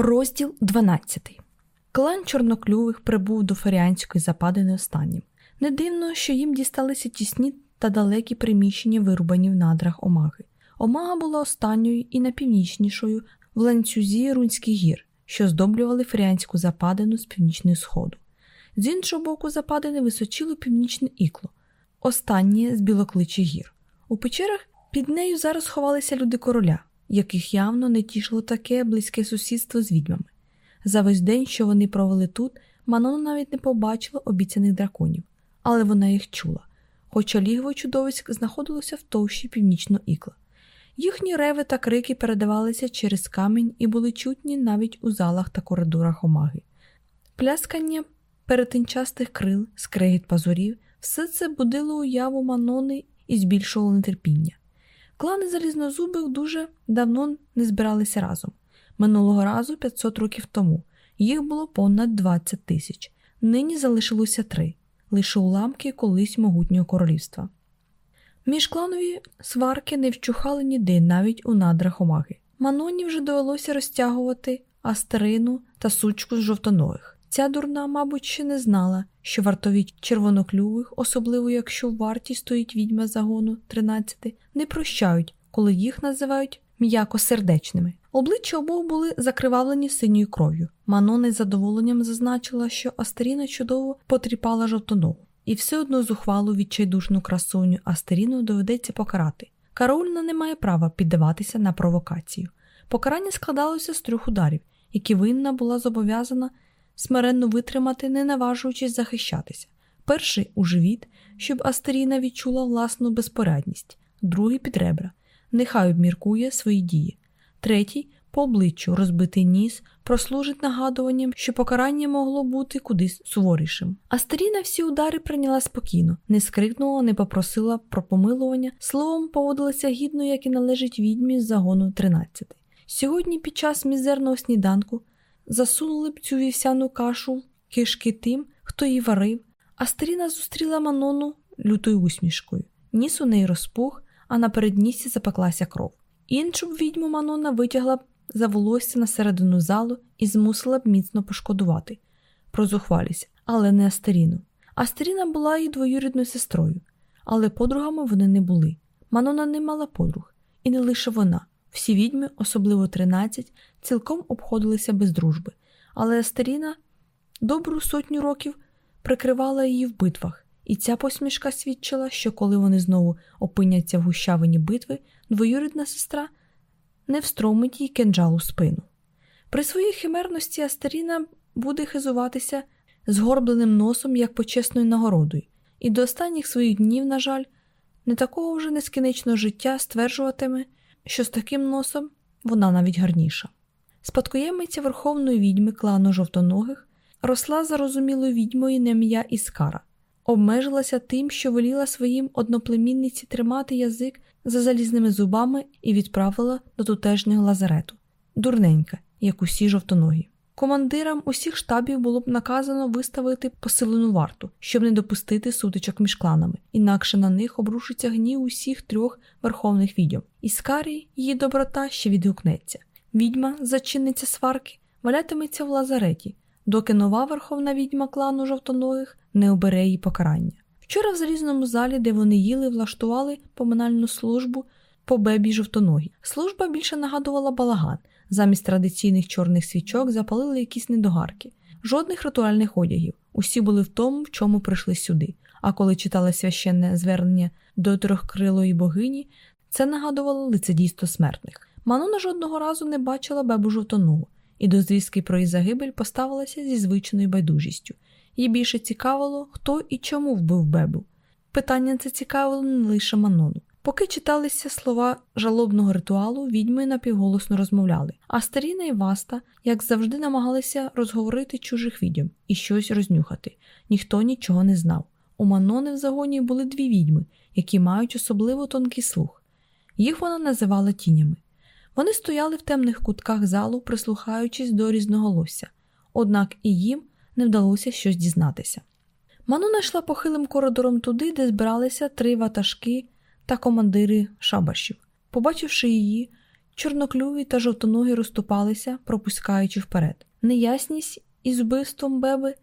Розділ 12. Клан чорноклювих прибув до Феріанської западини останнім. Не дивно, що їм дісталися тісні та далекі приміщення, вирубані в надрах Омаги. Омага була останньою і найпівнічнішою в ланцюзі Рунських гір, що здоблювали Феріанську западину з північного сходу. З іншого боку, западини височило північне ікло, останнє з білокличих гір. У печерах під нею зараз ховалися люди короля яких явно не тішило таке близьке сусідство з відьмами. За весь день, що вони провели тут, Манона навіть не побачила обіцяних драконів, але вона їх чула, хоча лігво чудовиськ знаходилося в товщі північного ікла. Їхні реви та крики передавалися через камінь і були чутні навіть у залах та коридорах омаги. Пляскання перетинчастих крил, скрегіт пазурів, все це будило уяву Манони і збільшувало нетерпіння. Клани залізнозубих дуже давно не збиралися разом. Минулого разу 500 років тому. Їх було понад 20 тисяч. Нині залишилося три лише уламки колись могутнього королівства. Міжкланові сварки не вчухали ніде, навіть у надрах омаги. Маноні вже довелося розтягувати астерину та сучку з жовтоногих. Ця дурна, мабуть, ще не знала, що вартові червоноклювих, особливо якщо в варті стоїть відьма загону 13, не прощають, коли їх називають м'якосердечними. Обличчя обох були закривавлені синьою кров'ю. Манона із задоволенням зазначила, що Астеріна чудово потріпала жовтоногу, і все одно зухвалу відчайдушну красуню Астеріну доведеться покарати. Карольна не має права піддаватися на провокацію. Покарання складалося з трьох ударів, які винна була зобов'язана смиренно витримати, не наважуючись захищатися. Перший у живіт, щоб Астеріна відчула власну безпорядність, другий під ребра, нехай обміркує свої дії, третій по обличчю розбитий ніс прослужить нагадуванням, що покарання могло бути кудись суворішим. Астеріна всі удари прийняла спокійно, не скрикнула, не попросила про помилування, словом, поводилася гідно, як і належить відьмі з загону 13. Сьогодні, під час мізерного сніданку, засунули б цю вівсяну кашу кишки тим, хто її варив, а старіна зустріла Манону лютою усмішкою. Ніс у неї розпух, а на переднісі запеклася кров. Іншу б відьму Манона витягла б за волосся на середину залу і змусила б міцно пошкодувати. Прозухвалість, але не Астеріну. Астеріна була її двоюрідною сестрою, але подругами вони не були. Манона не мала подруг, і не лише вона. Всі відьми, особливо 13, цілком обходилися без дружби, але Астеріна добру сотню років прикривала її в битвах, і ця посмішка свідчила, що коли вони знову опиняться в гущавині битви, двоюрідна сестра не встромить їй кинджал у спину. При своїй химерності Астеріна буде хизуватися згорбленим носом як почесною нагородою, і до останніх своїх днів, на жаль, не такого вже нескінчного життя стверджуватиме що з таким носом вона навіть гарніша. Спадкоємиця верховної відьми клану жовтоногих росла зарозумілою відьмою на ім'я Іскара, обмежилася тим, що воліла своїм одноплемінниці тримати язик за залізними зубами і відправила до тутежнього лазарету, дурненька, як усі жовтоногі. Командирам усіх штабів було б наказано виставити посилену варту, щоб не допустити сутичок між кланами, інакше на них обрушиться гнів усіх трьох верховних відьом. Іскарій її доброта ще відгукнеться. Відьма, зачинниця сварки, валятиметься в лазареті, доки нова верховна відьма клану жовтоногих не обере її покарання. Вчора в залізному залі, де вони їли, влаштували поминальну службу по бебі жовтоногі. Служба більше нагадувала балаган. Замість традиційних чорних свічок запалили якісь недогарки, жодних ритуальних одягів. Усі були в тому, в чому прийшли сюди. А коли читали священне звернення до трьохкрилої богині, це нагадувало лицедійство смертних. Манона жодного разу не бачила бебу жовтоногу, і до звістки про її загибель поставилася зі звичною байдужістю. Їй більше цікавило, хто і чому вбив бебу. Питання це цікавило не лише Манону. Поки читалися слова жалобного ритуалу, відьми напівголосно розмовляли, а Старіна і Васта, як завжди, намагалися розговорити чужих відьом і щось рознюхати. Ніхто нічого не знав. У Манони в загоні були дві відьми, які мають особливо тонкий слух. Їх вона називала тінями. Вони стояли в темних кутках залу, прислухаючись до різноголосся, однак і їм не вдалося щось дізнатися. Манона йшла похилим коридором туди, де збиралися три ватажки та командири шабашів. Побачивши її, чорноклюві та жовтоногі розступалися, пропускаючи вперед. Неясність із вбивством Беби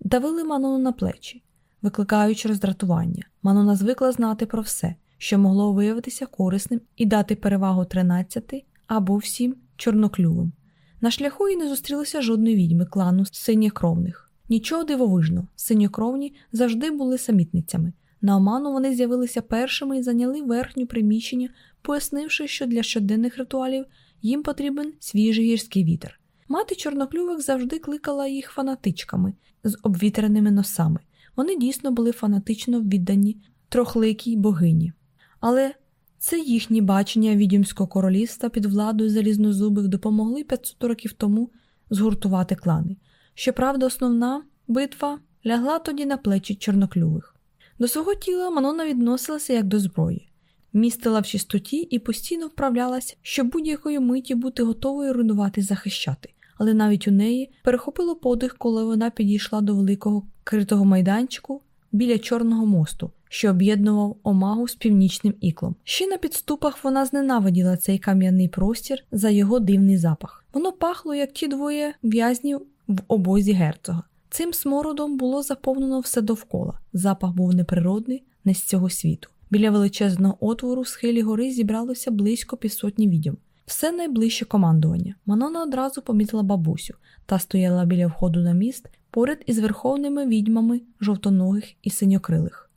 давили Манону на плечі, викликаючи роздратування. Манона звикла знати про все, що могло виявитися корисним і дати перевагу 13 або всім чорноклювим. На шляху їй не зустрілося жодної відьми клану синєкровних. Нічого дивовижного, синьокровні завжди були самітницями. На оману вони з'явилися першими і зайняли верхню приміщення, пояснивши, що для щоденних ритуалів їм потрібен свіжий гірський вітер. Мати чорноклювих завжди кликала їх фанатичками з обвітреними носами. Вони дійсно були фанатично віддані трохликій богині. Але це їхні бачення відьомського королівства під владою залізнозубих допомогли 500 років тому згуртувати клани. Щоправда, основна битва лягла тоді на плечі чорноклювих. До свого тіла Манона відносилася як до зброї, містила в чистоті і постійно вправлялася, щоб будь-якої миті бути готовою руйнувати захищати. Але навіть у неї перехопило подих, коли вона підійшла до великого критого майданчику біля Чорного мосту, що об'єднував омагу з північним іклом. Ще на підступах вона зненавиділа цей кам'яний простір за його дивний запах. Воно пахло, як ті двоє в'язнів в обозі герцога. Цим смородом було заповнено все довкола. Запах був неприродний, не з цього світу. Біля величезного отвору схилі гори зібралося близько півсотні відьом. Все найближче командування. Манона одразу помітила бабусю та стояла біля входу на міст поряд із верховними відьмами жовтоногих і синьокрилих.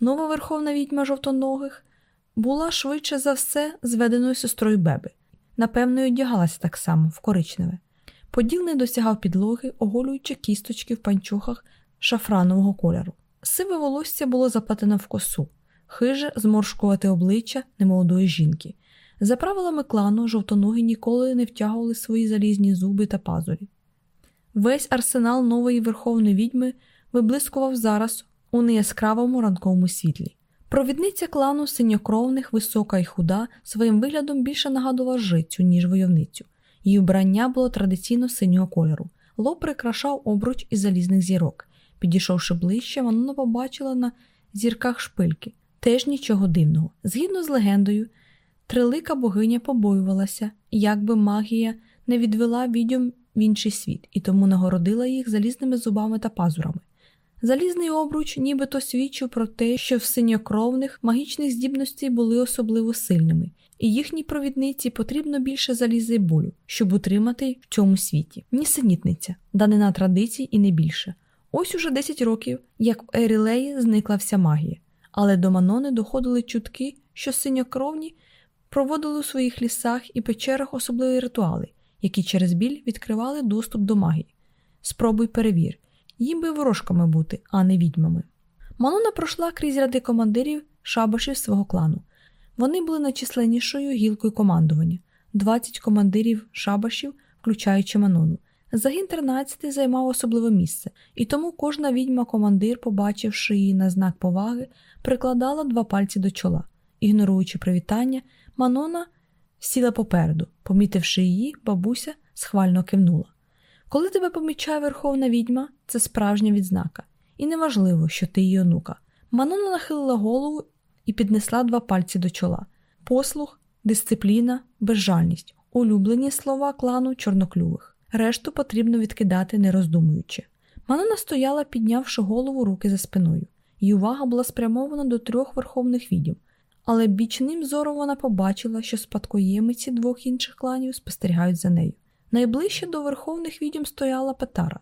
Нова верховна відьма жовтоногих була швидше за все зведеною сестрою Беби. Напевно, одягалася так само в коричневе. Поділ не досягав підлоги, оголюючи кісточки в панчохах шафранового кольору. Сиве волосся було заплетено в косу, хиже зморшкувати обличчя немолодої жінки. За правилами клану, жовтоноги ніколи не втягували свої залізні зуби та пазурі. Весь арсенал нової верховної відьми виблискував зараз у неяскравому ранковому світлі. Провідниця клану синьокровних, висока і худа, своїм виглядом більше нагадувала жицю, ніж войовницю. Її вбрання було традиційно синього кольору. Лоб прикрашав обруч із залізних зірок. Підійшовши ближче, вона побачила на зірках шпильки, теж нічого дивного. Згідно з легендою, трилика богиня побоювалася, як би магія не відвела відьом в інший світ, і тому нагородила їх залізними зубами та пазурами. Залізний обруч нібито свідчив про те, що в синьокровних магічних здібностей були особливо сильними, і їхній провідниці потрібно більше залізи болю, щоб утримати в цьому світі. Нісенітниця, данина традицій і не більше. Ось уже 10 років, як в Ерілеї зникла вся магія, але до Манони доходили чутки, що синьокровні проводили у своїх лісах і печерах особливі ритуали, які через біль відкривали доступ до магії. Спробуй перевір, їм би ворожками бути, а не відьмами. Манона пройшла крізь ряди командирів шабашів свого клану. Вони були найчисленнішою гілкою командування 20 командирів шабашів, включаючи Манону. Загін 13 займав особливе місце, і тому кожна відьма-командир, побачивши її на знак поваги, прикладала два пальці до чола. Ігноруючи привітання, Манона сіла попереду. Помітивши її, бабуся схвально кивнула. Коли тебе помічає верховна відьма, це справжня відзнака, і неважливо, що ти її онука. Манона нахилила голову і піднесла два пальці до чола: послух, дисципліна, безжальність, улюблені слова клану чорноклювих. Решту потрібно відкидати, не роздумуючи. Манона стояла, піднявши голову руки за спиною. Її увага була спрямована до трьох верховних відьом, але бічним зором вона побачила, що спадкоємиці двох інших кланів спостерігають за нею. Найближче до верховних відьом стояла Петара,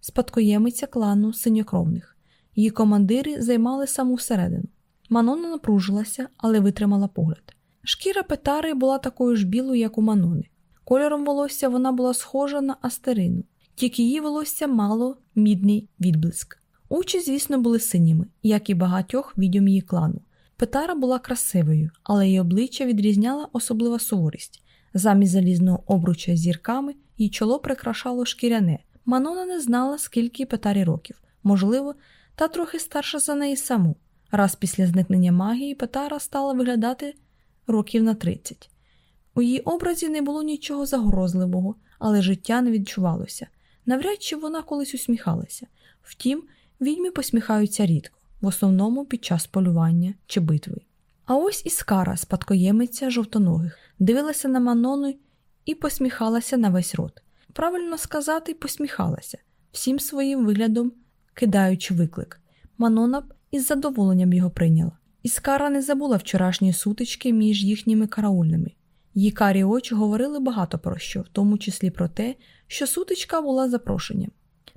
спадкоємиця клану синьокровних. Її командири займали саму середину. Манона напружилася, але витримала погляд. Шкіра Петари була такою ж білою, як у Манони. Кольором волосся вона була схожа на астерину, тільки її волосся мало мідний відблиск. Очі, звісно, були синіми, як і багатьох відьом її клану. Петара була красивою, але її обличчя відрізняла особлива суворість. Замість залізного обруча з зірками її чоло прикрашало шкіряне. Манона не знала, скільки Петарі років, можливо, та трохи старша за неї саму. Раз після зникнення магії Петара стала виглядати років на 30. У її образі не було нічого загрозливого, але життя не відчувалося. Навряд чи вона колись усміхалася. Втім, відьми посміхаються рідко, в основному під час полювання чи битви. А ось і скара, спадкоємиця жовтоногих, дивилася на Манону і посміхалася на весь рот. Правильно сказати, посміхалася, всім своїм виглядом кидаючи виклик. Манона із задоволенням його прийняла. Іскара не забула вчорашньої сутички між їхніми караульними. Її карі очі говорили багато про що, в тому числі про те, що сутичка була запрошенням.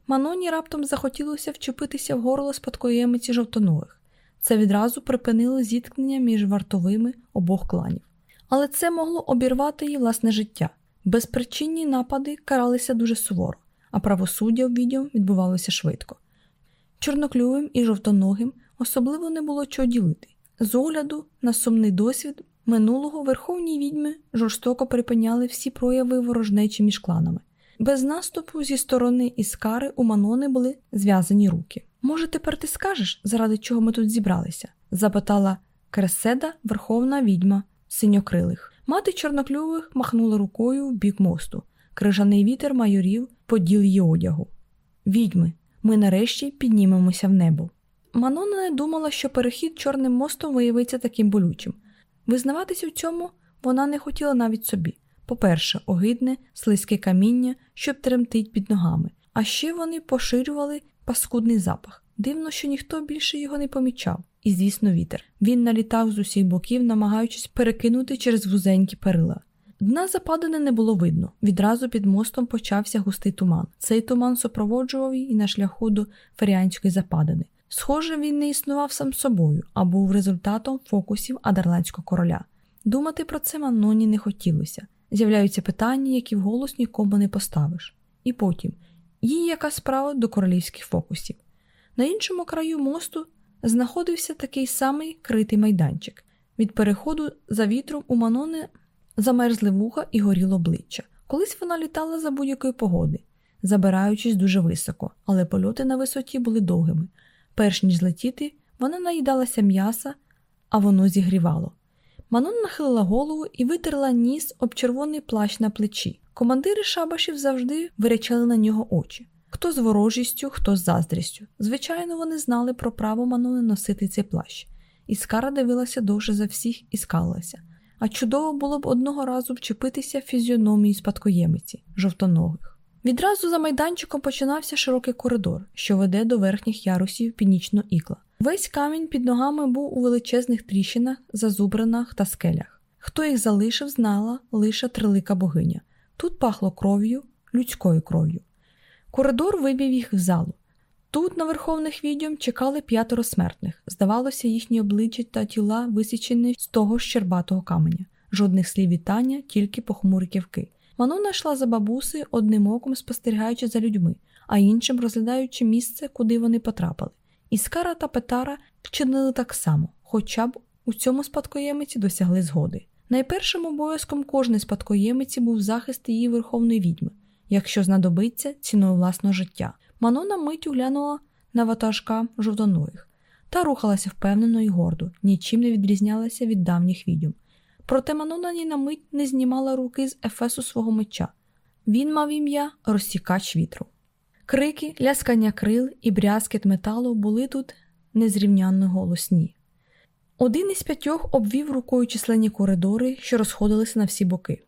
Маноні раптом захотілося вчепитися в горло спадкоємиці жовтонових. Це відразу припинило зіткнення між вартовими обох кланів. Але це могло обірвати її власне життя. Безпричинні напади каралися дуже суворо, а правосуддя в відео відбувалося швидко. Чорноклювим і жовтоногим особливо не було чого ділити. З огляду на сумний досвід минулого верховні відьми жорстоко припиняли всі прояви ворожнечі між кланами. Без наступу зі сторони Іскари у Манони були зв'язані руки. Може, тепер ти скажеш, заради чого ми тут зібралися? запитала Креседа, верховна відьма синьокрилих. Мати чорноклювих махнула рукою в бік мосту. Крижаний вітер майорів поділ її одягу. Відьми, ми нарешті піднімемося в небо. Манона не думала, що перехід чорним мостом виявиться таким болючим. Визнаватися в цьому вона не хотіла навіть собі. По-перше, огидне, слизьке каміння, що тремтить під ногами, а ще вони поширювали паскудний запах. Дивно, що ніхто більше його не помічав. І, звісно, вітер. Він налітав з усіх боків, намагаючись перекинути через вузенькі перила. Дна западини не було видно. Відразу під мостом почався густий туман. Цей туман супроводжував її на шляху до Феріанської западини. Схоже, він не існував сам собою, а був результатом фокусів Адерландського короля. Думати про це Маноні не хотілося. З'являються питання, які вголос нікому не поставиш. І потім їй яка справа до королівських фокусів. На іншому краю мосту знаходився такий самий критий майданчик. Від переходу за вітром у Манони замерзли вуха і горіло обличчя. Колись вона літала за будь-якої погоди, забираючись дуже високо, але польоти на висоті були довгими. Перш ніж злетіти, вона наїдалася м'яса, а воно зігрівало. Манон нахилила голову і витерла ніс об червоний плащ на плечі. Командири шабашів завжди вирячали на нього очі. Хто з ворожістю, хто з заздрістю. Звичайно, вони знали про право Манони носити цей плащ. Іскара дивилася довше за всіх і скалилася. А чудово було б одного разу вчепитися фізіономії спадкоємиці, жовтоногих. Відразу за майданчиком починався широкий коридор, що веде до верхніх ярусів північного ікла. Весь камінь під ногами був у величезних тріщинах, зазубранах та скелях. Хто їх залишив, знала лише трилика богиня. Тут пахло кров'ю, людською кров'ю. Коридор вивів їх в залу. Тут, на верховних відьом, чекали п'ятеро смертних. Здавалося, їхні обличчя та тіла висічені з того щербатого каменя. Жодних слів вітання, тільки похмурі ківки. Манона йшла за бабусею, одним оком спостерігаючи за людьми, а іншим розглядаючи місце, куди вони потрапили. Іскара та Петара вчинили так само, хоча б у цьому спадкоємиці досягли згоди. Найпершим обов'язком кожної спадкоємиці був захист її верховної відьми, якщо знадобиться ціною власного життя. Манона миттю глянула на ватажка жовтоногих та рухалася впевнено і гордо, нічим не відрізнялася від давніх відьом. Проте Манона ні на мить не знімала руки з ефесу свого меча. Він мав ім'я розсікач вітру. Крики, ляскання крил і брязкіт металу були тут незрівнянно голосні. Один із п'ятьох обвів рукою численні коридори, що розходилися на всі боки.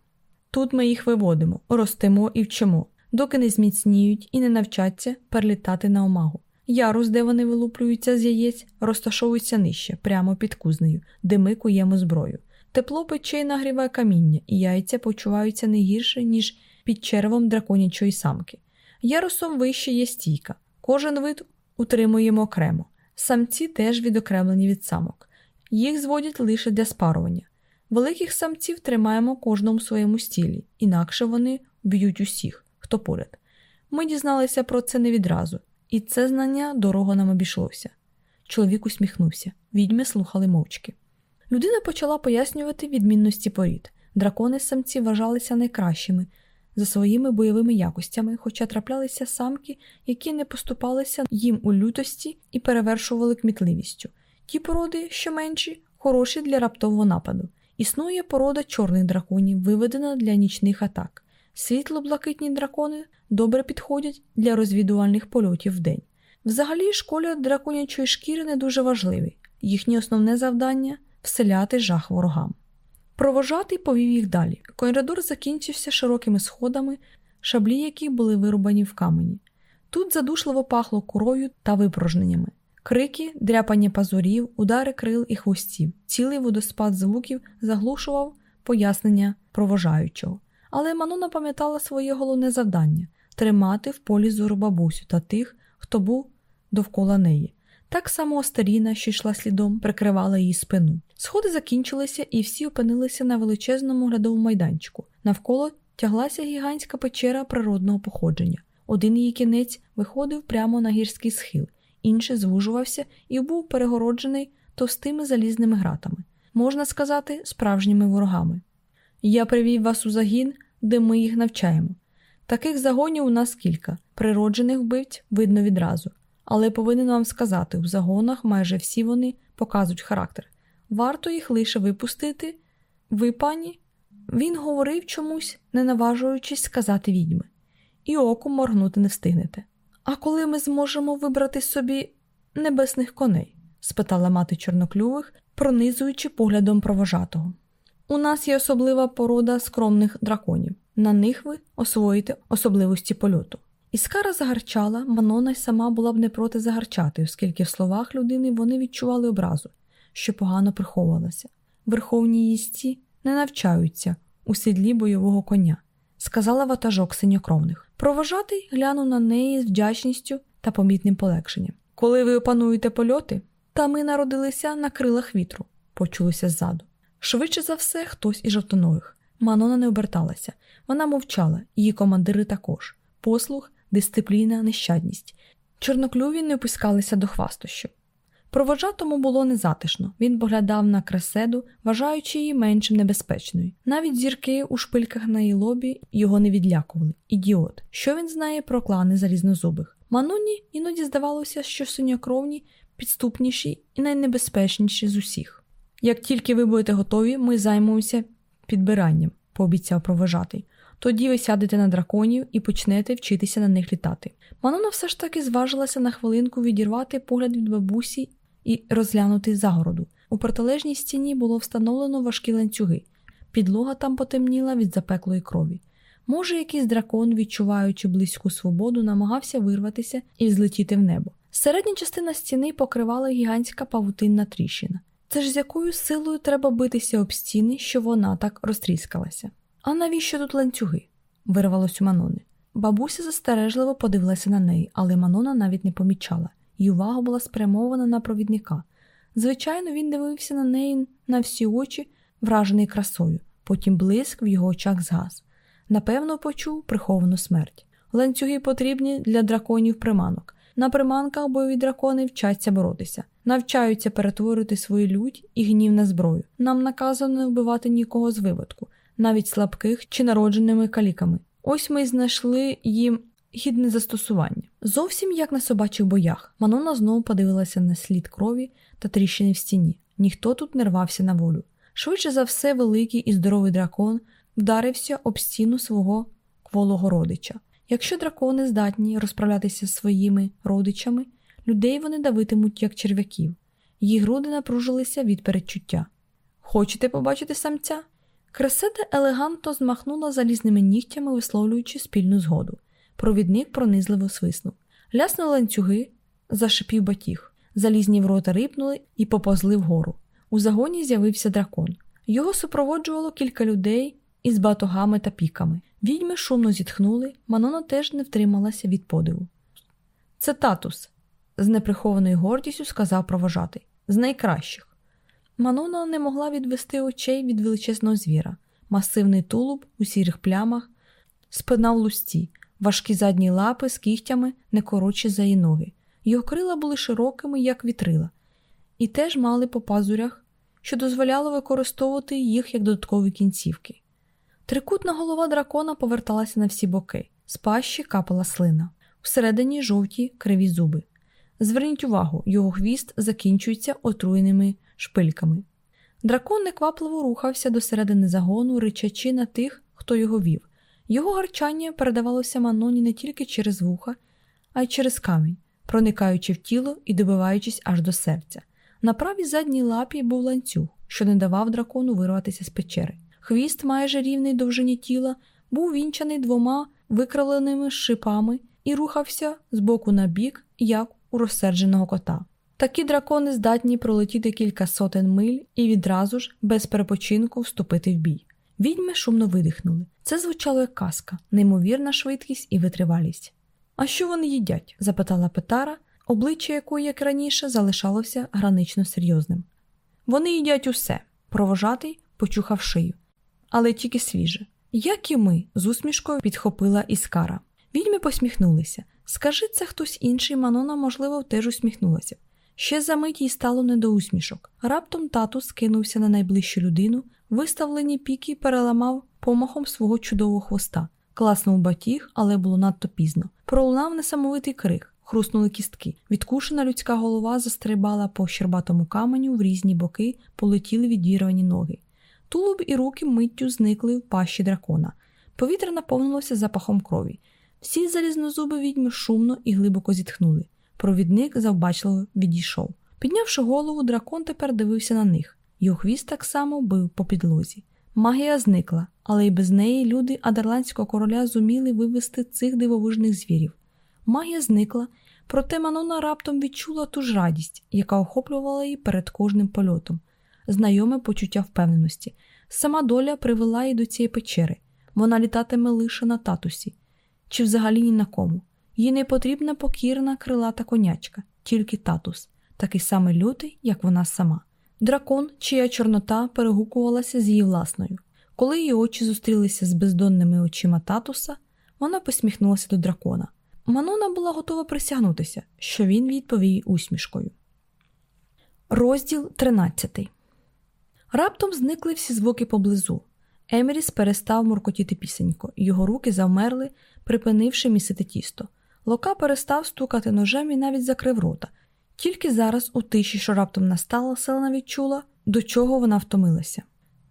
Тут ми їх виводимо, ростемо і вчимо, доки не зміцніють і не навчаться перелітати на омагу. Ярус, де вони вилуплюються з яєць, розташовується нижче, прямо під кузнею, де ми куємо зброю. Тепло печей нагріває каміння, і яйця почуваються не гірше, ніж під червом драконячої самки. Ярусом вище є стійка. Кожен вид утримуємо окремо. Самці теж відокремлені від самок. Їх зводять лише для спарування. Великих самців тримаємо кожному своєму стілі, інакше вони б'ють усіх, хто поряд. Ми дізналися про це не відразу, і це знання дорого нам обійшлося. Чоловік усміхнувся, відьми слухали мовчки. Людина почала пояснювати відмінності порід. Дракони самці вважалися найкращими за своїми бойовими якостями, хоча траплялися самки, які не поступалися їм у лютості і перевершували кмітливістю. Ті породи, що менші, хороші для раптового нападу. Існує порода чорних драконів, виведена для нічних атак. Світло-блакитні дракони добре підходять для розвідувальних польотів вдень. Взагалі, школя драконячої шкіри не дуже важливий. Їхнє основне завдання вселяти жах ворогам. Провожатий повів їх далі. Коридор закінчився широкими сходами, шаблі яких були вирубані в камені. Тут задушливо пахло курою та випорожненнями. Крики, дряпання пазурів, удари крил і хвостів, цілий водоспад звуків заглушував пояснення провожаючого. Але Манона пам'ятала своє головне завдання тримати в полі зору бабусю та тих, хто був довкола неї. Так само Остаріна, що йшла слідом, прикривала її спину. Сходи закінчилися, і всі опинилися на величезному глядовому майданчику. Навколо тяглася гігантська печера природного походження. Один її кінець виходив прямо на гірський схил, інший звужувався і був перегороджений товстими залізними гратами, можна сказати, справжніми ворогами. Я привів вас у загін, де ми їх навчаємо. Таких загонів у нас кілька, природжених вбивць видно відразу. Але повинен вам сказати, у загонах майже всі вони показують характер. Варто їх лише випустити. Ви, пані? Він говорив чомусь, не наважуючись сказати відьми, і оком моргнути не встигнете. А коли ми зможемо вибрати собі небесних коней? спитала мати чорноклювих, пронизуючи поглядом провожатого. У нас є особлива порода скромних драконів. На них ви освоїте особливості польоту. Іскара загарчала, Манона й сама була б не проти загарчати, оскільки в словах людини вони відчували образу, що погано приховувалася. Верховні їсті не навчаються у сідлі бойового коня, сказала ватажок синьокровних. Провожатий глянув на неї з вдячністю та помітним полегшенням. Коли ви опануєте польоти, та ми народилися на крилах вітру, почулося ззаду. Швидше за все, хтось із жовтоногих. Манона не оберталася, вона мовчала, її командири також. Послух дисципліна, нещадність. Чорноклюві не опускалися до хвастощів. Проводжатому було незатишно, він поглядав на креседу, вважаючи її меншим небезпечною. Навіть зірки у шпильках на її лобі його не відлякували. Ідіот, що він знає про клани залізнозубих. Маноні іноді здавалося, що синьокровні підступніші і найнебезпечніші з усіх. Як тільки ви будете готові, ми займемося підбиранням, пообіцяв провожатий. Тоді ви сядете на драконів і почнете вчитися на них літати. Манона все ж таки зважилася на хвилинку відірвати погляд від бабусі і розглянути загороду. У протилежній стіні було встановлено важкі ланцюги. Підлога там потемніла від запеклої крові. Може, якийсь дракон, відчуваючи близьку свободу, намагався вирватися і злетіти в небо. Середня частина стіни покривала гігантська павутинна тріщина. Це ж з якою силою треба битися об стіни, що вона так розтріскалася. А навіщо тут ланцюги? вирвалось у Манони. Бабуся застережливо подивилася на неї, але Манона навіть не помічала, її увага була спрямована на провідника. Звичайно, він дивився на неї на всі очі, вражений красою, потім блиск в його очах згас. Напевно, почув приховану смерть. Ланцюги потрібні для драконів приманок. На приманках бойові дракони вчаться боротися, навчаються перетворити свою лють і гнів на зброю. Нам наказано не вбивати нікого з виводку, навіть слабких чи народженими каліками. Ось ми й знайшли їм гідне застосування. Зовсім як на собачих боях. Манона знову подивилася на слід крові та тріщини в стіні. Ніхто тут не рвався на волю. Швидше за все, великий і здоровий дракон вдарився об стіну свого кволого родича. Якщо дракони здатні розправлятися з своїми родичами, людей вони давитимуть як черв'яків. Її груди напружилися від передчуття. Хочете побачити самця? Креседа елегантно змахнула залізними нігтями, висловлюючи спільну згоду. Провідник пронизливо свиснув. Ляснули ланцюги, зашипів батіг. Залізні ворота рипнули і поповзли вгору. У загоні з'явився дракон. Його супроводжувало кілька людей із батогами та піками. Відьми шумно зітхнули, Манона теж не втрималася від подиву. Це татус, з неприхованою гордістю сказав провожатий. З найкращих. Манона не могла відвести очей від величезного звіра, масивний тулуб у сірих плямах, спина в лусті, важкі задні лапи з кігтями не коротші за її ноги. Його крила були широкими, як вітрила, і теж мали по пазурях, що дозволяло використовувати їх як додаткові кінцівки. Трикутна голова дракона поверталася на всі боки, з пащі капала слина, всередині жовті криві зуби. Зверніть увагу, його хвіст закінчується отруєними шпильками. Дракон неквапливо рухався до середини загону, ричачи на тих, хто його вів. Його гарчання передавалося Маноні не тільки через вуха, а й через камінь, проникаючи в тіло і добиваючись аж до серця. На правій задній лапі був ланцюг. що не давав дракону вирватися з печери. Хвіст, майже рівний довжині тіла, був вінчаний двома викравленими шипами і рухався з боку на бік, як у розсердженого кота. Такі дракони здатні пролетіти кілька сотень миль і відразу ж, без перепочинку, вступити в бій. Відьми шумно видихнули. Це звучало як казка, неймовірна швидкість і витривалість. А що вони їдять? запитала Петара, обличчя якої, як раніше, залишалося гранично серйозним. Вони їдять усе, провожатий почухав шию, але тільки свіже. Як і ми, з усмішкою підхопила Іскара. Відьми посміхнулися. Скажи це хтось інший, Манона, можливо, теж усміхнулася. Ще за мить їй стало не до усмішок. Раптом тату скинувся на найближчу людину, виставлені піки переламав помахом свого чудового хвоста, класнув батіг, але було надто пізно. Пролунав несамовитий крик, хруснули кістки. Відкушена людська голова застрибала по щербатому каменю в різні боки, полетіли відірвані ноги. Тулуб і руки миттю зникли в пащі дракона. Повітря наповнилося запахом крові. Всі залізнозуби відьми шумно і глибоко зітхнули. Провідник завбачливо відійшов. Піднявши голову, дракон тепер дивився на них. Його хвіст так само бив по підлозі. Магія зникла, але й без неї люди адерландського короля зуміли вивести цих дивовижних звірів. Магія зникла, проте Манона раптом відчула ту ж радість, яка охоплювала її перед кожним польотом, знайоме почуття впевненості. Сама доля привела її до цієї печери. Вона літатиме лише на татусі, чи взагалі ні на кому. Їй не потрібна покірна крилата конячка, тільки татус, такий самий лютий, як вона сама. Дракон, чия чорнота перегукувалася з її власною. Коли її очі зустрілися з бездонними очима татуса, вона посміхнулася до дракона. Манона була готова присягнутися, що він відповів усмішкою. Розділ 13 Раптом зникли всі звуки поблизу. Еміріс перестав муркотіти пісенько, його руки завмерли, припинивши місити тісто. Лока перестав стукати ножем і навіть закрив рота. Тільки зараз, у тиші, що раптом настала, Селена відчула, до чого вона втомилася.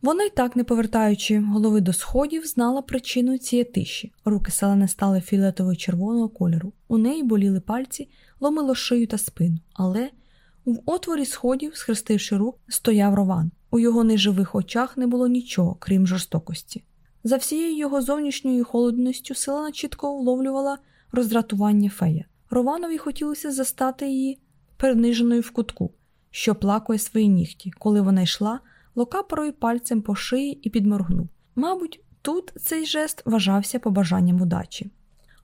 Вона й так, не повертаючи голови до сходів, знала причину цієї тиші. Руки Селени стали фіолетово червоного кольору. У неї боліли пальці, ломило шию та спину. Але в отворі сходів, схрестивши рук, стояв Рован. У його неживих очах не було нічого, крім жорстокості. За всією його зовнішньою холодністю Селена чітко вловлювала роздратування фея. Рованові хотілося застати її приниженою в кутку, що плакує свої нігті. Коли вона йшла, Лока порой пальцем по шиї і підморгнув. Мабуть, тут цей жест вважався побажанням удачі.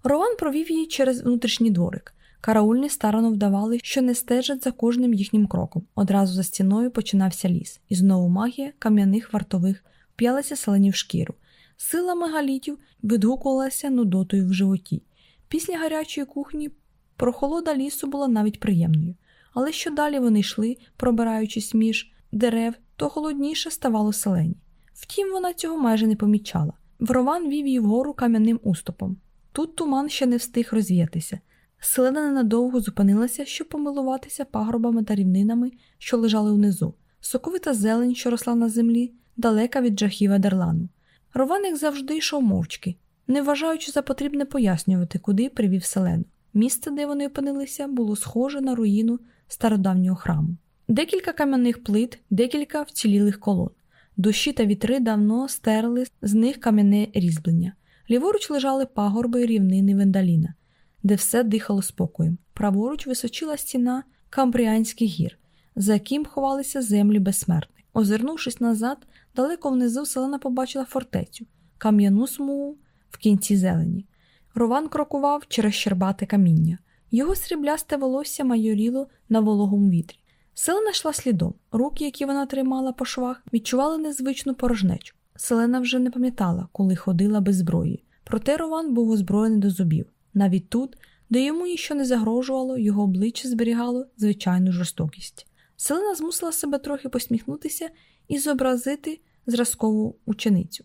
Рован провів її через внутрішній дворик. Караульні старано вдавали, що не стежать за кожним їхнім кроком. Одразу за стіною починався ліс, і знову магія кам'яних вартових вп'ялася селені в шкіру. Сила мегалітів відгукувалася нудотою в животі. Після гарячої кухні прохолода лісу була навіть приємною, але що далі вони йшли, пробираючись між дерев, то холодніше ставало селені. Втім, вона цього майже не помічала. Врован вів її вгору кам'яним уступом. Тут туман ще не встиг розвіятися. Селена ненадовго зупинилася, щоб помилуватися пагорбами та рівнинами, що лежали внизу. Соковита зелень, що росла на землі, далека від жахів Адерлану. Рован, як завжди, йшов мовчки, не вважаючи за потрібне пояснювати, куди привів селену. Місце, де вони опинилися, було схоже на руїну стародавнього храму. Декілька кам'яних плит, декілька вцілілих колон. Дощі та вітри давно стерли з них кам'яне різьблення. Ліворуч лежали пагорби рівнини Вендаліна, де все дихало спокоєм. Праворуч височила стіна Камбріанських гір, за яким ховалися землі безсмертних. Озирнувшись назад, далеко внизу селена побачила фортецю, кам'яну смугу в кінці зелені. Рован крокував через щербате каміння. Його сріблясте волосся майоріло на вологому вітрі. Селена йшла слідом. Руки, які вона тримала по швах, відчували незвичну порожнечу. Селена вже не пам'ятала, коли ходила без зброї. Проте Рован був озброєний до зубів. Навіть тут, де йому ніщо не загрожувало, його обличчя зберігало звичайну жорстокість. Селена змусила себе трохи посміхнутися і зобразити зразкову ученицю.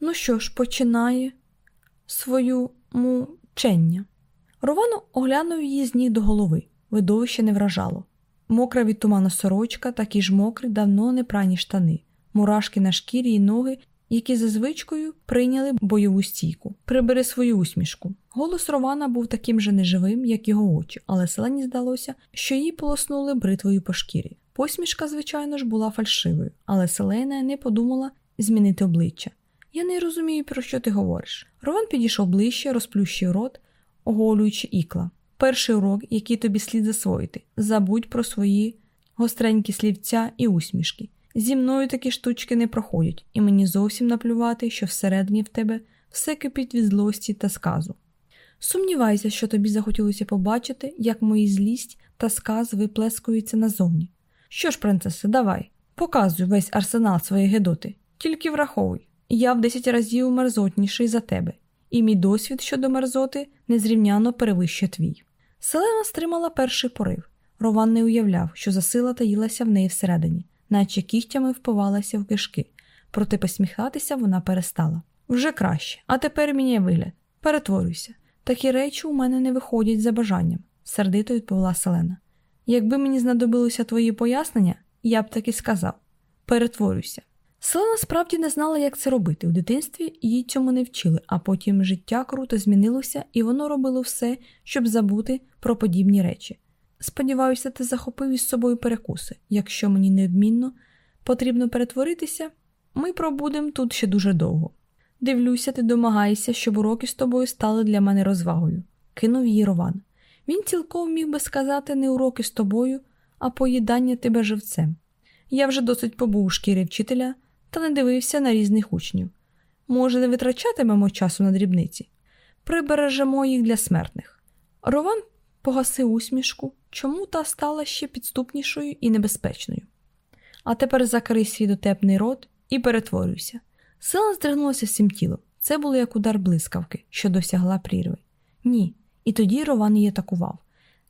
Ну що ж, починає свою мучення. Ровано оглянув її з ніг до голови. Видовище не вражало. Мокра від туману сорочка, такі ж мокрі, давно не прані штани, мурашки на шкірі й ноги, які за звичкою прийняли бойову стійку. Прибери свою усмішку. Голос Рована був таким же неживим, як його очі, але селені здалося, що їй полоснули бритвою по шкірі. Посмішка, звичайно ж, була фальшивою, але Селена не подумала змінити обличчя. Я не розумію, про що ти говориш. Рован підійшов ближче, розплющив рот, оголюючи ікла. Перший урок, який тобі слід засвоїти. Забудь про свої гостренькі слівця і усмішки. Зі мною такі штучки не проходять, і мені зовсім наплювати, що всередині в тебе все кипить від злості та сказу. Сумнівайся, що тобі захотілося побачити, як мої злість та сказ виплескуються назовні. Що ж, принцеси, давай, показуй весь арсенал своєї гедоти, тільки враховуй, я в десять разів мерзотніший за тебе, і мій досвід щодо мерзоти незрівняно перевищує твій. Селена стримала перший порив. Рован не уявляв, що засила таїлася в неї всередині, наче кігтями впивалася в кишки, проте посміхатися вона перестала. Вже краще, а тепер міняй вигляд. Перетворюйся. Такі речі у мене не виходять за бажанням, сердито відповіла Селена. Якби мені знадобилося твої пояснення, я б таки сказав перетворюйся. Селена справді не знала, як це робити. У дитинстві їй цьому не вчили, а потім життя круто змінилося, і воно робило все, щоб забути про подібні речі. Сподіваюся, ти захопив із собою перекуси. Якщо мені неодмінно потрібно перетворитися, ми пробудемо тут ще дуже довго. Дивлюся, ти домагаєшся, щоб уроки з тобою стали для мене розвагою, кинув її Рован. Він цілком міг би сказати не уроки з тобою, а поїдання тебе живцем. Я вже досить побув у шкірі вчителя та не дивився на різних учнів. Може, не витрачатимемо часу на дрібниці? Прибережемо їх для смертних. Рован погасив усмішку, чому та стала ще підступнішою і небезпечною. А тепер закрий свій дотепний рот і перетворюйся. Сила здригнулася всім тілом. Це було як удар блискавки, що досягла прірви. Ні, і тоді Рован її атакував.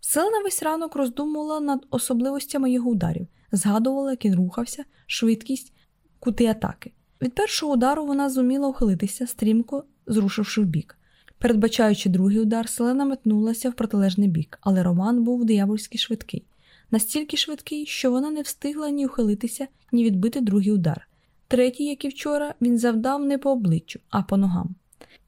Селена весь ранок роздумувала над особливостями його ударів, згадувала, як він рухався, швидкість, кути атаки. Від першого удару вона зуміла ухилитися, стрімко зрушивши вбік. Передбачаючи другий удар, селена метнулася в протилежний бік, але Роман був диявольськи швидкий, настільки швидкий, що вона не встигла ні ухилитися, ні відбити другий удар. Третій, як і вчора, він завдав не по обличчю, а по ногам.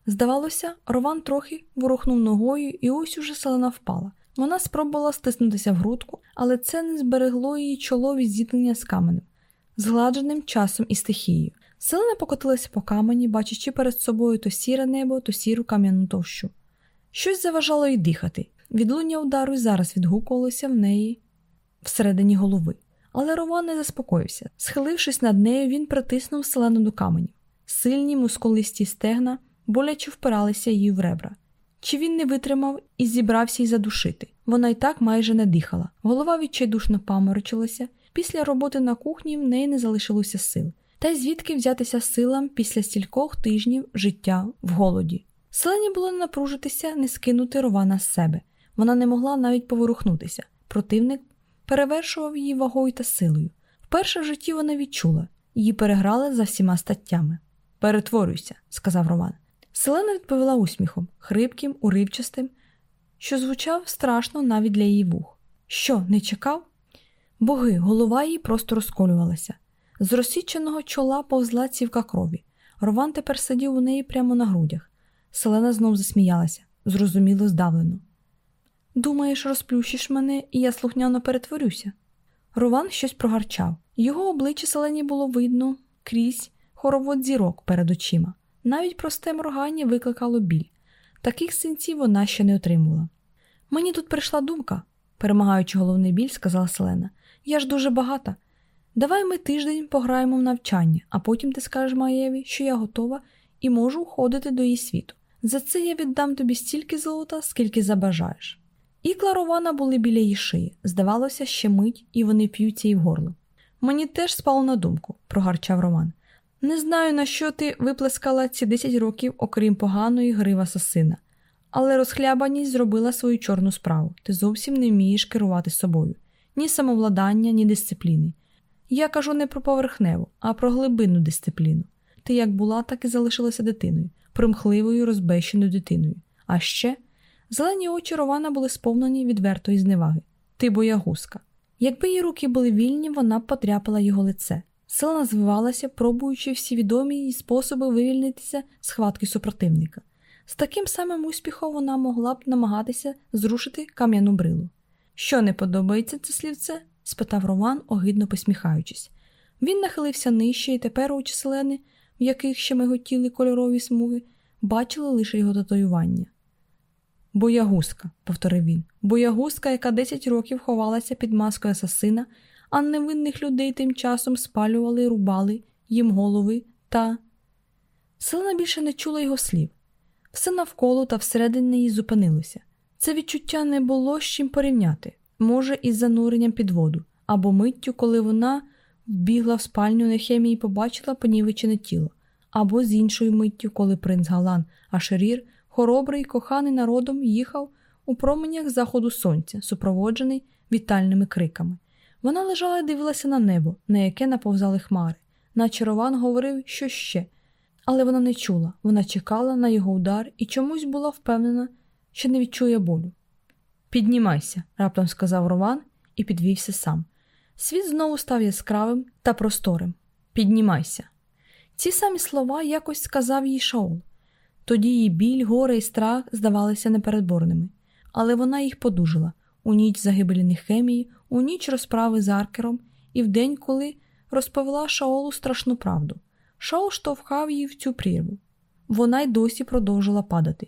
Здавалося, Рован трохи ворухнув ногою, і ось уже селена впала. Вона спробувала стиснутися в грудку, але це не зберегло її чоло від зіткнення з каменем, згладженим часом і стихією. Селена покотилася по камені, бачачи перед собою то сіре небо, то сіру кам'яну товщу. Щось заважало їй дихати. Відлуння удару й зараз відгукувалося в неї всередині голови. Але Рован не заспокоївся. Схилившись над нею, він притиснув селену до каменів. Сильні мускулисті стегна боляче впиралися їй в ребра. Чи він не витримав і зібрався й задушити? Вона й так майже не дихала. Голова відчайдушно паморочилася. Після роботи на кухні в неї не залишилося сил. Та й звідки взятися силам після стількох тижнів життя в голоді. Селені було не напружитися, не скинути Рована з себе. Вона не могла навіть поворухнутися. Противник перевершував її вагою та силою. Вперше в житті вона відчула, її переграли за всіма статтями. Перетворюйся, сказав Роман. Селена відповіла усміхом, хрипким, уривчастим, що звучав страшно навіть для її вух. Що, не чекав? Боги, голова її просто розколювалася. З розсіченого чола повзла цівка крові. Рован тепер сидів у неї прямо на грудях. Селена знов засміялася, зрозуміло, здавлено. Думаєш, розплющиш мене, і я слухняно перетворюся? Рован щось прогарчав. Його обличчя селені було видно крізь хоровод зірок перед очима. Навіть просте моргання викликало біль. Таких синців вона ще не отримувала. Мені тут прийшла думка, перемагаючи головний біль, сказала Селена. Я ж дуже багата. Давай ми тиждень пограємо в навчання, а потім ти скажеш Маєві, що я готова і можу уходити до її світу. За це я віддам тобі стільки золота, скільки забажаєш. Ікла Рована були біля її шиї. Здавалося, ще мить, і вони п'ються їй в горло. Мені теж спало на думку, прогарчав Роман. Не знаю, на що ти виплескала ці 10 років, окрім поганої гри в асасина, але розхлябаність зробила свою чорну справу. Ти зовсім не вмієш керувати собою, ні самовладання, ні дисципліни. Я кажу не про поверхневу, а про глибинну дисципліну. Ти як була, так і залишилася дитиною, примхливою, розбещеною дитиною. А ще зелені очі Рована були сповнені відвертої зневаги. Ти боягузка. Якби її руки були вільні, вона б потряпала його лице. Сила звивалася, пробуючи всі відомі їй способи вивільнитися з хватки супротивника. З таким самим успіхом вона могла б намагатися зрушити кам'яну брилу. Що не подобається це слівце? спитав Роман, огидно посміхаючись. Він нахилився нижче, і тепер очі селени, в яких ще миготіли кольорові смуги, бачили лише його татуювання. Боягузка, повторив він, боягузка, яка 10 років ховалася під маскою асасина, а невинних людей тим часом спалювали, рубали їм голови та. Селена більше не чула його слів. Все навколо та всередині її зупинилося. Це відчуття не було з чим порівняти, може, із зануренням під воду, або миттю, коли вона вбігла в спальню Нехемії і побачила понівечене тіло, або з іншою миттю, коли принц Галан Ашерір, хоробрий, коханий народом, їхав у променях заходу сонця, супроводжений вітальними криками. Вона лежала і дивилася на небо, на яке наповзали хмари, наче Рован говорив, що ще. Але вона не чула, вона чекала на його удар і чомусь була впевнена, що не відчує болю. Піднімайся, раптом сказав Рован і підвівся сам. Світ знову став яскравим та просторим. Піднімайся. Ці самі слова якось сказав їй Шаол. Тоді її біль, горе і страх здавалися непередборними, але вона їх подужила у ніч загибелі Нехемії, у ніч розправи з Аркером і в день, коли розповіла Шаолу страшну правду. Шаол штовхав її в цю прірву. Вона й досі продовжила падати.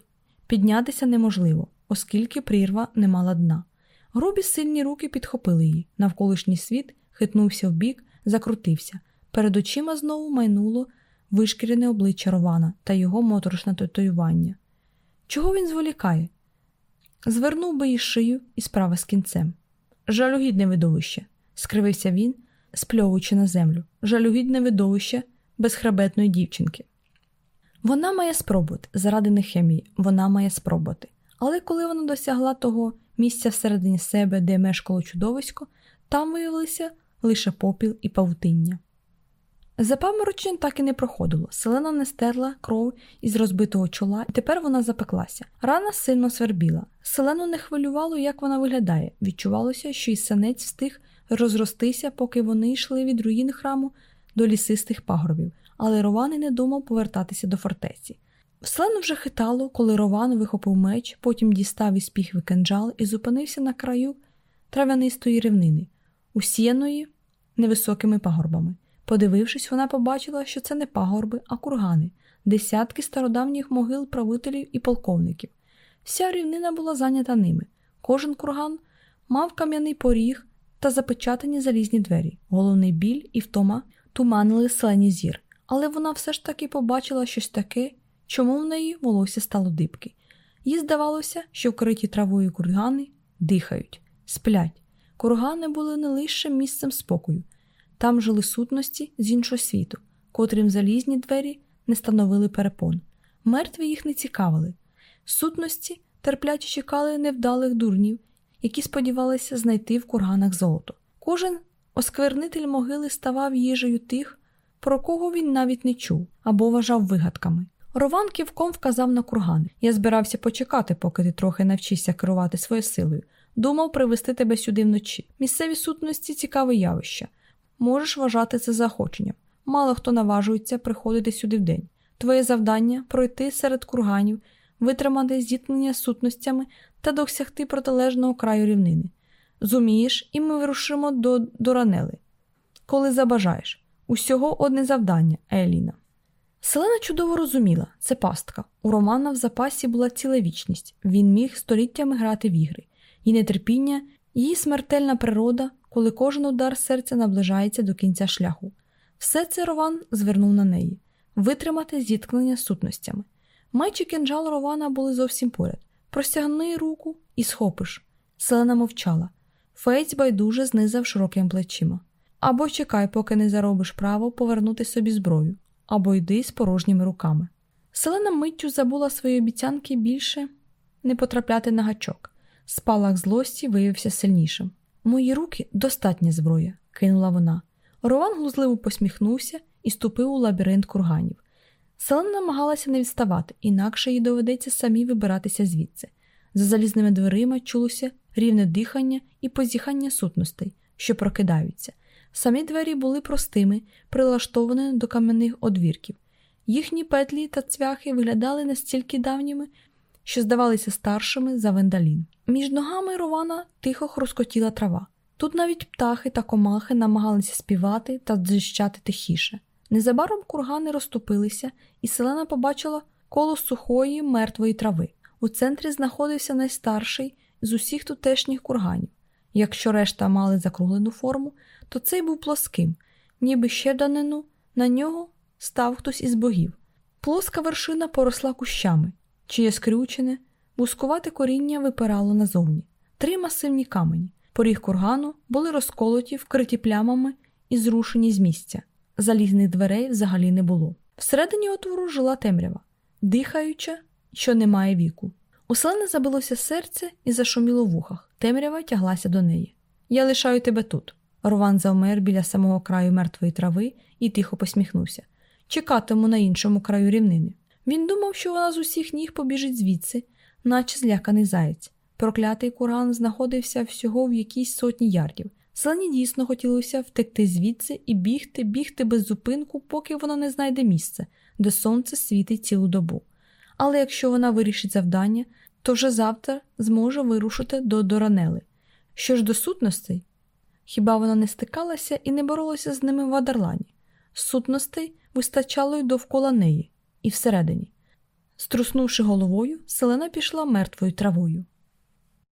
Піднятися неможливо, оскільки прірва не мала дна. Грубі сильні руки підхопили її, навколишній світ хитнувся вбік, закрутився. Перед очима знову майнуло вишкірене обличчя Рована та його моторошне татуювання. Чого він зволікає? Звернув би її шию і справа з кінцем. Жалюгідне видовище, скривився він, спльовуючи на землю. Жалюгідне видовище безхребетної дівчинки. Вона має спробувати заради нехемії, вона має спробувати. Але коли вона досягла того місця всередині себе, де мешкало чудовисько, там виявилися лише попіл і павутиння. Запаморочення так і не проходило. Селена не стерла кров із розбитого чола, і тепер вона запеклася. Рана сильно свербіла. Селену не хвилювало, як вона виглядає. Відчувалося, що і санець встиг розростися, поки вони йшли від руїн храму до лісистих пагорбів, але Рован і не думав повертатися до фортеці. Вселену вже хитало, коли Рован вихопив меч, потім дістав із піхви кинджал і зупинився на краю трав'янистої рівнини, усіяної невисокими пагорбами. Подивившись, вона побачила, що це не пагорби, а кургани, десятки стародавніх могил правителів і полковників. Вся рівнина була зайнята ними. Кожен курган мав кам'яний поріг та запечатані залізні двері. Головний біль і втома туманили селені зір, але вона все ж таки побачила щось таке, чому в неї волосся стало дибки. Їй здавалося, що вкриті травою кургани дихають, сплять. Кургани були не лише місцем спокою. Там жили сутності з іншого світу, котрим залізні двері не становили перепон. Мертві їх не цікавили. Сутності терпляче чекали невдалих дурнів, які сподівалися знайти в курганах золото. Кожен осквернитель могили ставав їжею тих, про кого він навіть не чув або вважав вигадками. Рован ківком вказав на кургани. Я збирався почекати, поки ти трохи навчишся керувати своєю силою. Думав привезти тебе сюди вночі. Місцеві сутності цікаве явище. Можеш вважати це захоченням. Мало хто наважується приходити сюди вдень. Твоє завдання пройти серед курганів, витримати зіткнення з сутностями та досягти протилежного краю рівнини. Зумієш, і ми вирушимо до Доранели. Коли забажаєш. Усього одне завдання, Еліна. Селена чудово розуміла, це пастка. У Романа в запасі була ціла вічність, він міг століттями грати в ігри, і нетерпіння, її смертельна природа, коли кожен удар серця наближається до кінця шляху. Все це Рован звернув на неї витримати зіткнення з сутностями. Меч і кинджал Рована були зовсім поряд. Простягни руку і схопиш. Селена мовчала. Фейць байдуже знизав широким плечима. Або чекай, поки не заробиш право повернути собі зброю, або йди з порожніми руками. Селена миттю забула свої обіцянки більше не потрапляти на гачок. Спалах злості виявився сильнішим. Мої руки достатня зброя, кинула вона. Рован глузливо посміхнувся і ступив у лабіринт курганів. Селена намагалася не відставати, інакше їй доведеться самі вибиратися звідси. За залізними дверима чулося рівне дихання і позіхання сутностей, що прокидаються. Самі двері були простими, прилаштовані до кам'яних одвірків. Їхні петлі та цвяхи виглядали настільки давніми, що здавалися старшими за вендалін. Між ногами Рована тихо хрускотіла трава. Тут навіть птахи та комахи намагалися співати та дзищати тихіше. Незабаром кургани розступилися, і селена побачила коло сухої мертвої трави. У центрі знаходився найстарший з усіх тутешніх курганів. Якщо решта мали закруглену форму, то цей був плоским, ніби ще данину на нього став хтось із богів. Плоска вершина поросла кущами, чиє скрючене, вускувате коріння випирало назовні. Три масивні камені. Поріг кургану були розколоті, вкриті плямами і зрушені з місця. Залізних дверей взагалі не було. Всередині отвору жила темрява, дихаюча, що не має віку. У селени забилося серце і зашуміло в вухах. Темрява тяглася до неї. Я лишаю тебе тут. Рован завмер біля самого краю мертвої трави і тихо посміхнувся. Чекатиму на іншому краю рівнини. Він думав, що вона з усіх ніг побіжить звідси, наче зляканий заєць. Проклятий куран знаходився всього в якійсь сотні ярдів. Селені дійсно хотілося втекти звідси і бігти, бігти без зупинку, поки вона не знайде місце, де сонце світить цілу добу. Але якщо вона вирішить завдання, то вже завтра зможе вирушити до Доранели. Що ж до сутностей, хіба вона не стикалася і не боролася з ними в Адерлані? Сутностей вистачало й довкола неї, і всередині. Струснувши головою, селена пішла мертвою травою.